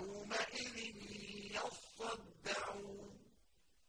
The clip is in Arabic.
يَوْمَ